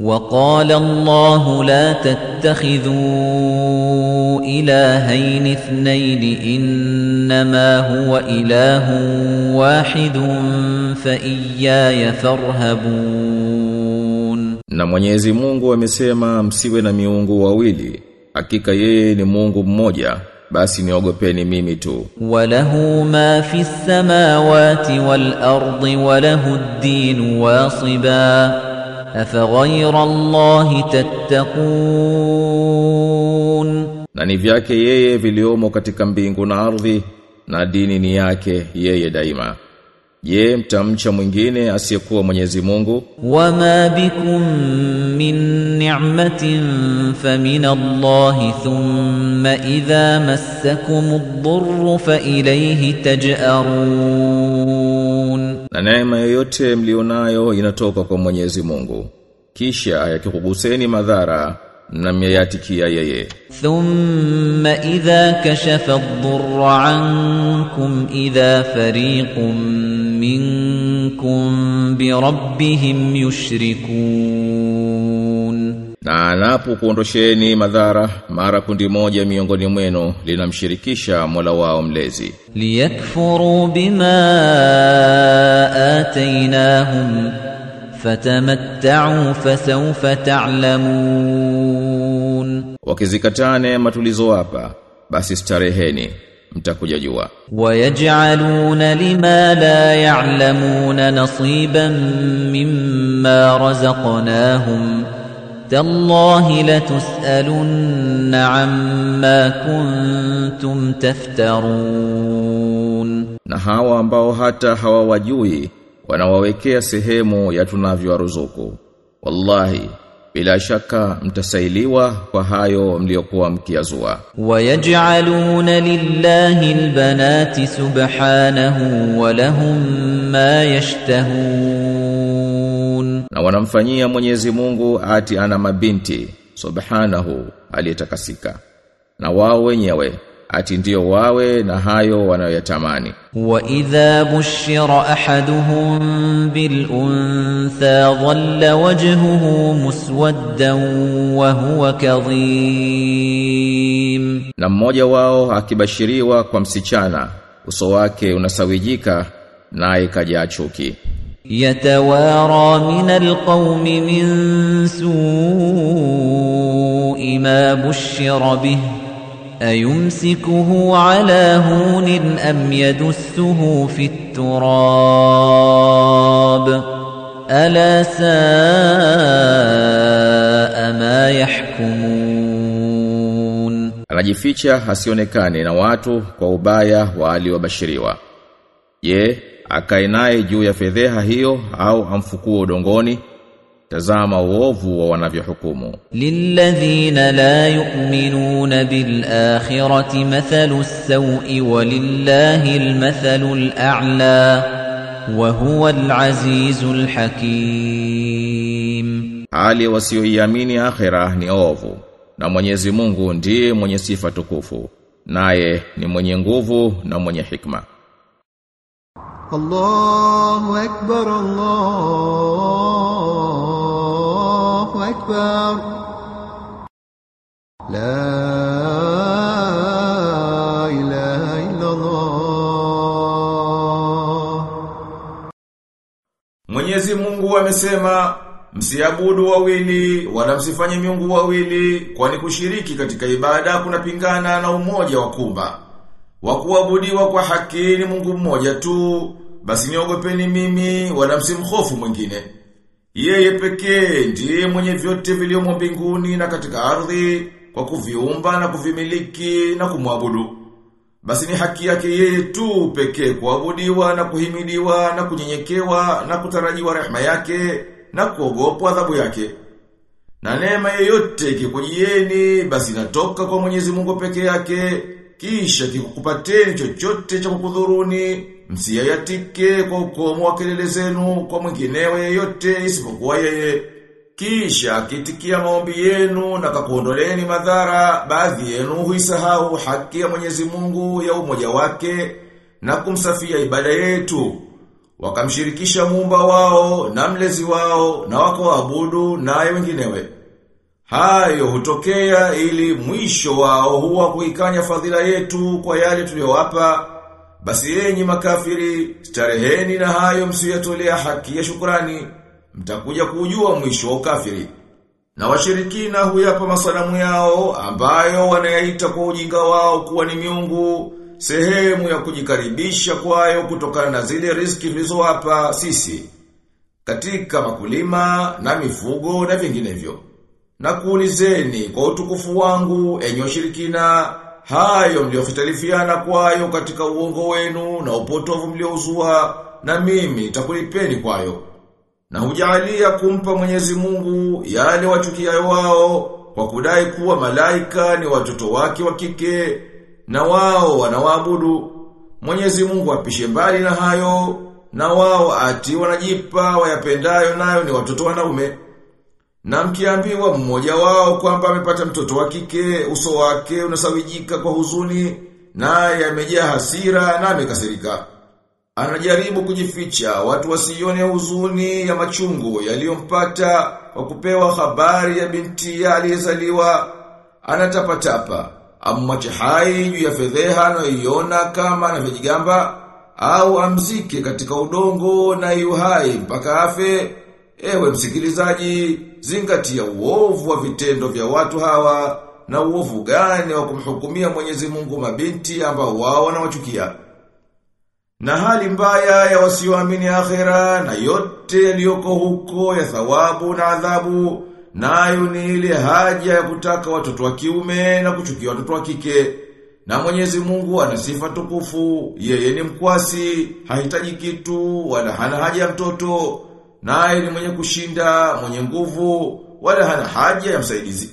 وقال الله لا تتخذوا إلهين اثنين إنما هو إله واحد فإياي فارهبون. Na Mwenyezi Mungu amesema msiwe na miungu wawili. Hakika yeye ni Mungu mmoja basi niogopeni mimi tu. Walahu ma fi samawati wal ardi walahu ad-din أفغير الله تتقون Na ni vyake yeye viliomo katika mbingu na ardhi na dini ni yake yeye daima. Je, mtamcha mwingine asiyekuwa Mwenyezi Mungu? وما بكم من نعمة فمن الله ثم إذا مسكم الضر فإليه تجأرون Na neema yoyote mlionayo inatoka kwa Mwenyezi Mungu. Kisha yakikuguseni madhara na myayatikia yeye. ثم إذا كشف الضر عنكم إذا فريق منكم بربهم يشركون Na anapokuondosheni madhara mara kundi moja miongoni mwenu linamshirikisha Mola wao mlezi. Liyakfuru bima atainahum fatamatta'u fasawfa ta'lamun. Wakizikatane matulizo hapa basi stareheni mtakuja jua. Wayaj'aluna lima la ya'lamuna nasiban mimma razaqnahum تالله لتسألن عما كنتم تفترون Na hawa ambao hata hawawajui wanawawekea sehemu ya tunavyowaruzuku. Wallahi, bila shaka mtasailiwa kwa hayo mliokuwa mkiazua. ويجعلون لله البنات سبحانه ولهم ما يشتهون na wanamfanyia Mwenyezi Mungu ati ana mabinti subhanahu aliyetakasika. Na wao wenyewe ati ndio wawe na hayo wanayotamani wa idha bushira ahaduhum bil untha dhalla wajhuhu muswaddan wa huwa kadhim. Na mmoja wao akibashiriwa kwa msichana uso wake unasawijika naye kaja chuki يتوارى من القوم من سوء ما بشر به أيمسكه على هون أم يدسه في التراب ألا ساء ما يحكمون Anajificha hasionekane na watu kwa ubaya wa aliobashiriwa. Je, akae naye juu ya fedheha hiyo au amfukue udongoni? Tazama uovu wa wanavyohukumu. Lilladhina la yu'minuna bil akhirati mathalu as-sawi walillahi al-mathalu al-a'la wa huwa al-hakim Hali wasioiamini akhira ni ovu na Mwenyezi Mungu ndiye mwenye sifa tukufu naye ni mwenye nguvu na mwenye hikma. الله أكبر الله أكبر لا إله إلا الله Mwenyezi Mungu amesema msiabudu wawili wala msifanye miungu wawili kwani kushiriki katika ibada kunapingana na umoja wa kumba. wa kuabudiwa kwa haki ni Mungu mmoja tu, basi niogopeni mimi wala msimhofu mwingine. Yeye pekee ndiye mwenye vyote vilivyomo mbinguni na katika ardhi kwa kuviumba na kuvimiliki na kumwabudu. Basi ni haki yake yeye tu pekee kuabudiwa na kuhimidiwa na kunyenyekewa na kutarajiwa rehema yake na kuogopwa adhabu yake. Na neema yeyote ikikujieni basi inatoka kwa Mwenyezi Mungu peke yake, kisha kikukupateni chochote cha kukudhuruni, msiyayatike kwa ukomo wa kelele zenu kwa mwinginewe yeyote isipokuwa yeye. Kisha akitikia maombi yenu na kakuondoleni madhara, baadhi yenu huisahau haki ya Mwenyezi Mungu ya umoja wake na kumsafia ibada yetu. wakamshirikisha muumba wao na mlezi wao na wakawaabudu naye wenginewe. Hayo hutokea ili mwisho wao huwa kuikanya fadhila yetu kwa yale tuliyowapa. Basi yenyi makafiri, stareheni na hayo msiyatolea haki ya shukrani, mtakuja kujua mwisho wa ukafiri. Na washirikina huyapa masanamu yao ambayo wanayaita kwa ujinga wao kuwa ni miungu, sehemu ya kujikaribisha kwayo kutokana na zile riziki tulizowapa sisi katika makulima na mifugo na vinginevyo. Na kuulizeni kwa utukufu wangu enyi washirikina hayo mliokhitalifiana kwayo katika uongo wenu na upotovu mliouzua na mimi takulipeni kwayo. Na hujalia kumpa Mwenyezi Mungu yale wachukiayo wao kwa kudai kuwa malaika ni watoto wake wa kike na wao wanawaabudu. Mwenyezi Mungu apishe mbali na hayo na wao ati wanajipa wayapendayo nayo ni watoto wanaume. Na mkiambiwa mmoja wao kwamba amepata mtoto wa kike, uso wake unasawijika kwa huzuni, naye amejaa hasira na amekasirika. Anajaribu kujificha watu wasione huzuni ya machungu yaliyompata kwa kupewa habari ya binti ya aliyezaliwa. Anatapatapa, amwache hai juu ya fedheha anayoiona kama anavyojigamba au amzike katika udongo na yuhai mpaka afe. Ewe msikilizaji, zingatia uovu wa vitendo vya watu hawa na uovu gani wa kumhukumia Mwenyezi Mungu mabinti ambao wao wanawachukia. Na hali mbaya ya wasioamini akhera na yote yaliyoko huko ya thawabu na adhabu nayo ni ile haja ya kutaka watoto wa kiume na kuchukia watoto wa kike. Na Mwenyezi Mungu ana sifa tukufu, yeye ni mkwasi, hahitaji kitu wala hana haja ya mtoto, naye ni mwenye kushinda, mwenye nguvu, wala hana haja ya msaidizi.